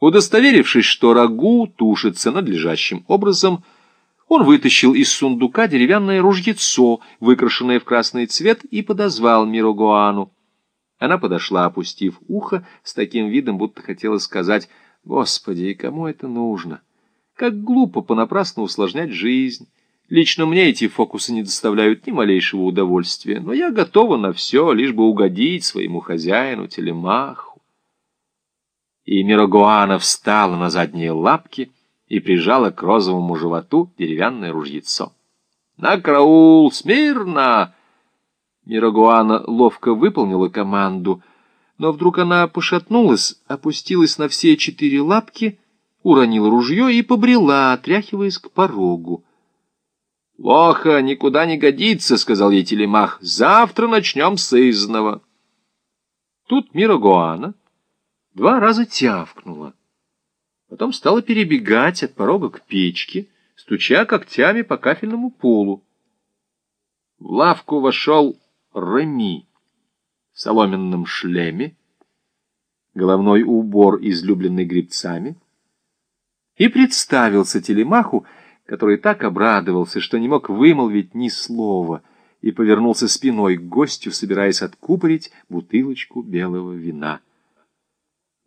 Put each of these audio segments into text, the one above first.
Удостоверившись, что рагу тушится надлежащим образом, он вытащил из сундука деревянное ружьецо, выкрашенное в красный цвет, и подозвал Мирогуану. Она подошла, опустив ухо, с таким видом, будто хотела сказать, «Господи, кому это нужно? Как глупо понапрасну усложнять жизнь. Лично мне эти фокусы не доставляют ни малейшего удовольствия, но я готова на все, лишь бы угодить своему хозяину, телемаху». И Мирогуана встала на задние лапки и прижала к розовому животу деревянное ружьецо. «На караул! Смирно!» Мирогуана ловко выполнила команду, но вдруг она пошатнулась, опустилась на все четыре лапки, уронила ружье и побрела, отряхиваясь к порогу. «Плохо, никуда не годится», — сказал ей Телемах. «Завтра начнем с изного». Тут Мирогуана два раза тявкнула. Потом стала перебегать от порога к печке, стуча когтями по кафельному полу. В лавку вошел Реми в соломенном шлеме, головной убор, излюбленный гребцами, и представился телемаху, который так обрадовался, что не мог вымолвить ни слова, и повернулся спиной к гостю, собираясь откупорить бутылочку белого вина.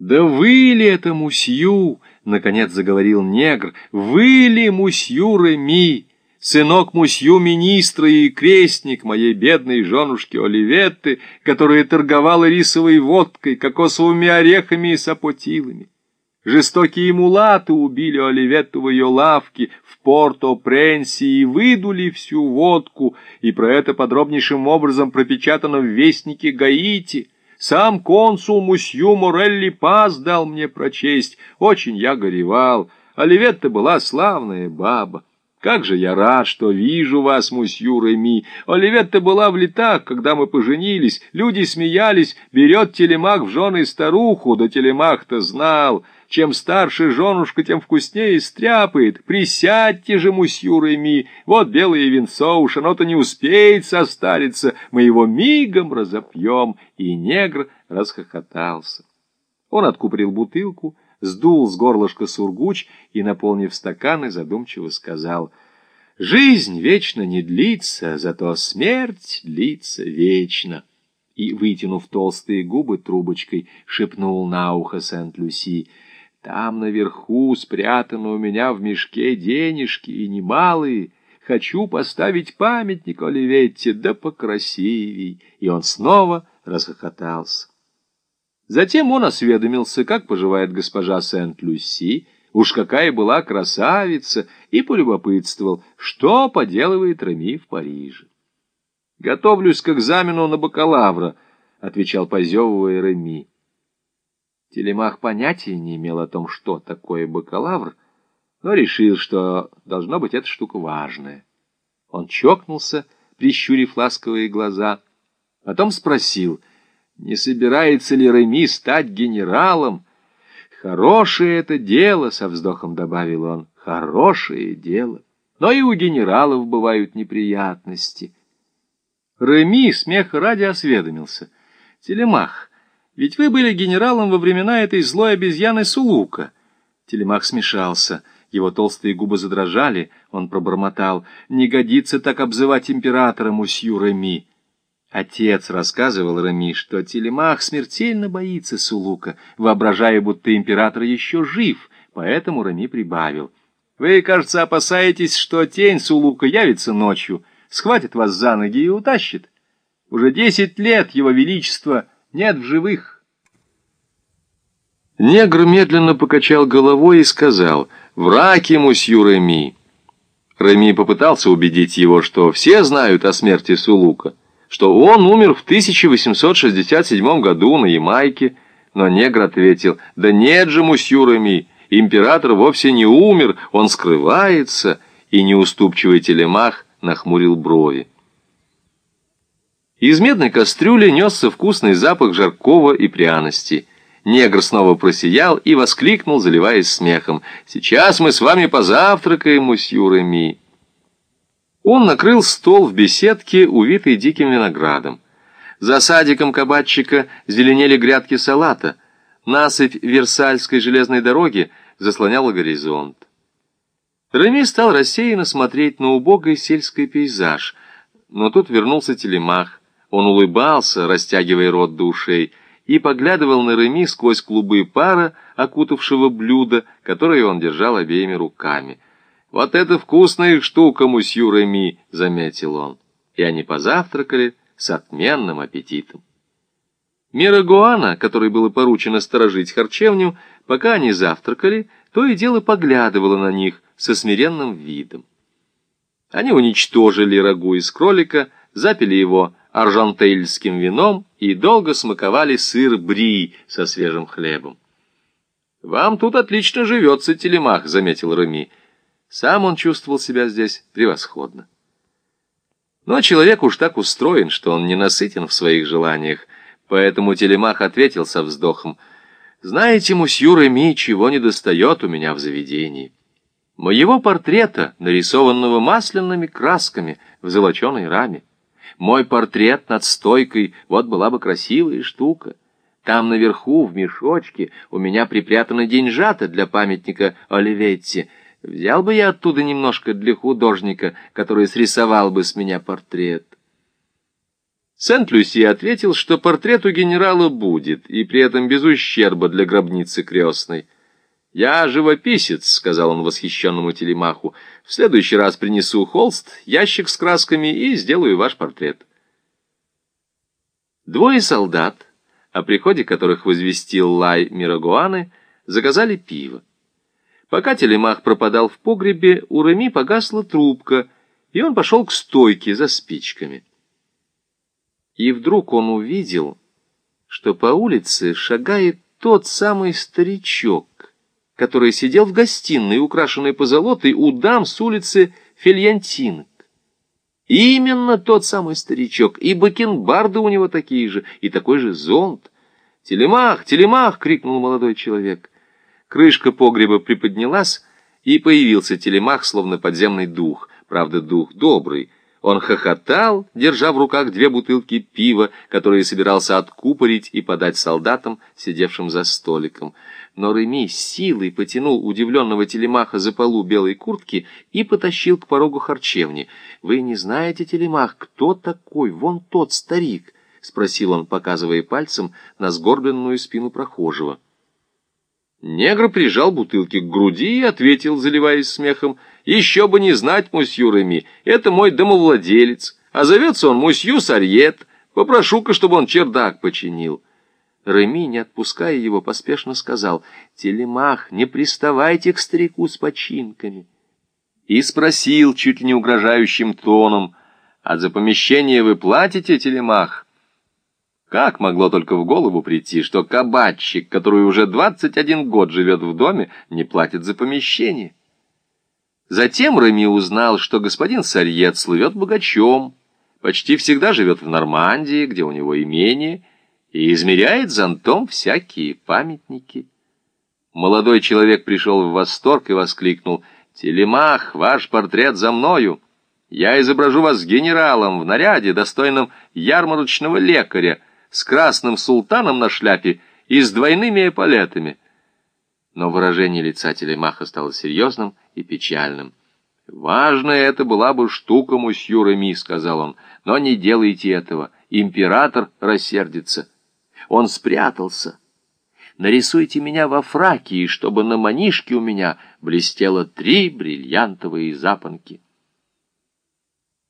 «Да вы ли это, мусью?» — наконец заговорил негр. «Вы ли, мусью Реми?» сынок мусью министра и крестник моей бедной женушки Оливетты, которая торговала рисовой водкой, кокосовыми орехами и сапотилами. Жестокие мулаты убили Оливетту в ее лавке в Порто-Пренси и выдули всю водку, и про это подробнейшим образом пропечатано в Вестнике Гаити. Сам консул Мусью Морелли Пас дал мне прочесть, очень я горевал. Оливетта была славная баба. Как же я рад, что вижу вас, мусью Реми. Оливетта была в летах, когда мы поженились. Люди смеялись, берет телемах в жены старуху, да телемах-то знал. Чем старше женушка, тем вкуснее стряпает. Присядьте же, мусью Реми, вот белое венцо, уж оно-то не успеет состариться. Мы его мигом разопьем. И негр расхохотался. Он откупорил бутылку, сдул с горлышка сургуч и, наполнив стаканы, задумчиво сказал, «Жизнь вечно не длится, зато смерть длится вечно». И, вытянув толстые губы трубочкой, шепнул на ухо Сент-Люси, «Там наверху спрятаны у меня в мешке денежки, и немалые». Хочу поставить памятник Оливетте, да покрасивей. И он снова расхохотался. Затем он осведомился, как поживает госпожа Сент-Люси, уж какая была красавица, и полюбопытствовал, что поделывает Реми в Париже. «Готовлюсь к экзамену на бакалавра», — отвечал позевывая Реми. Телемах понятия не имел о том, что такое бакалавр, но решил, что должно быть эта штука важная. Он чокнулся, прищурив ласковые глаза, потом спросил — не собирается ли Реми стать генералом? Хорошее это дело, со вздохом добавил он, хорошее дело. Но и у генералов бывают неприятности. Реми смех ради осведомился. Телемах, ведь вы были генералом во времена этой злой обезьяны Сулука. Телемах смешался. Его толстые губы задрожали. Он пробормотал. «Не годится так обзывать императора, мусью Реми». Отец рассказывал Рами, что Телемах смертельно боится Сулука, воображая, будто император еще жив, поэтому Рами прибавил. «Вы, кажется, опасаетесь, что тень Сулука явится ночью, схватит вас за ноги и утащит. Уже десять лет его величества нет в живых». Негр медленно покачал головой и сказал «Враг ему, сью Реми». Реми попытался убедить его, что все знают о смерти Сулука что он умер в 1867 году на Ямайке, но негр ответил, «Да нет же, мусюрами, император вовсе не умер, он скрывается», и неуступчивый телемах нахмурил брови. Из медной кастрюли несся вкусный запах жаркого и пряности. Негр снова просиял и воскликнул, заливаясь смехом, «Сейчас мы с вами позавтракаем, мусью Реми». Он накрыл стол в беседке, увитой диким виноградом. За садиком кабачика зеленели грядки салата. Насыпь Версальской железной дороги заслоняла горизонт. Реми стал рассеянно смотреть на убогий сельский пейзаж, но тут вернулся телемах. Он улыбался, растягивая рот до ушей, и поглядывал на Реми сквозь клубы пара, окутавшего блюдо, которое он держал обеими руками. «Вот это вкусная штука, мусью Реми!» — заметил он. И они позавтракали с отменным аппетитом. Мера Гуана, которой было поручено сторожить харчевню, пока они завтракали, то и дело поглядывала на них со смиренным видом. Они уничтожили рагу из кролика, запили его аржантейльским вином и долго смаковали сыр бри со свежим хлебом. «Вам тут отлично живется, телемах», — заметил Рами. Сам он чувствовал себя здесь превосходно. Но человек уж так устроен, что он не насытен в своих желаниях, поэтому телемах ответил со вздохом, «Знаете, мусью Реми, чего не достает у меня в заведении? Моего портрета, нарисованного масляными красками в золоченой раме. Мой портрет над стойкой, вот была бы красивая штука. Там наверху, в мешочке, у меня припрятаны деньжата для памятника Оливетти. Взял бы я оттуда немножко для художника, который срисовал бы с меня портрет. Сент-Люси ответил, что портрет у генерала будет, и при этом без ущерба для гробницы крестной. «Я живописец», — сказал он восхищенному телемаху. «В следующий раз принесу холст, ящик с красками и сделаю ваш портрет». Двое солдат, о приходе которых возвестил лай Мирогуаны, заказали пиво. Пока телемах пропадал в погребе, у Реми погасла трубка, и он пошел к стойке за спичками. И вдруг он увидел, что по улице шагает тот самый старичок, который сидел в гостиной, украшенной позолотой, у дам с улицы Фельянтинок. Именно тот самый старичок, и бакенбарды у него такие же, и такой же зонт. «Телемах! Телемах!» — крикнул молодой человек. Крышка погреба приподнялась, и появился телемах, словно подземный дух, правда, дух добрый, он хохотал, держа в руках две бутылки пива, которые собирался откупорить и подать солдатам, сидевшим за столиком. Но Реми силой потянул удивленного телемаха за полу белой куртки и потащил к порогу харчевни. «Вы не знаете, телемах, кто такой? Вон тот старик!» — спросил он, показывая пальцем на сгорбленную спину прохожего. Негр прижал бутылки к груди и ответил, заливаясь смехом, «Еще бы не знать, мусью Реми, это мой домовладелец, а зовется он мусью Сарьет. Попрошу-ка, чтобы он чердак починил». Реми, не отпуская его, поспешно сказал, «Телемах, не приставайте к старику с починками». И спросил чуть ли не угрожающим тоном, «А за помещение вы платите, Телемах?» Как могло только в голову прийти, что кабачик, который уже 21 год живет в доме, не платит за помещение? Затем Рами узнал, что господин Сарьет слывет богачом, почти всегда живет в Нормандии, где у него имение, и измеряет зонтом всякие памятники. Молодой человек пришел в восторг и воскликнул «Телемах, ваш портрет за мною! Я изображу вас генералом в наряде, достойном ярмарочного лекаря, с красным султаном на шляпе и с двойными эполетами. Но выражение лица телемаха стало серьезным и печальным. «Важная это была бы штука, мусью Реми», — сказал он, — «но не делайте этого, император рассердится». Он спрятался. «Нарисуйте меня во фраке, и чтобы на манишке у меня блестело три бриллиантовые запонки».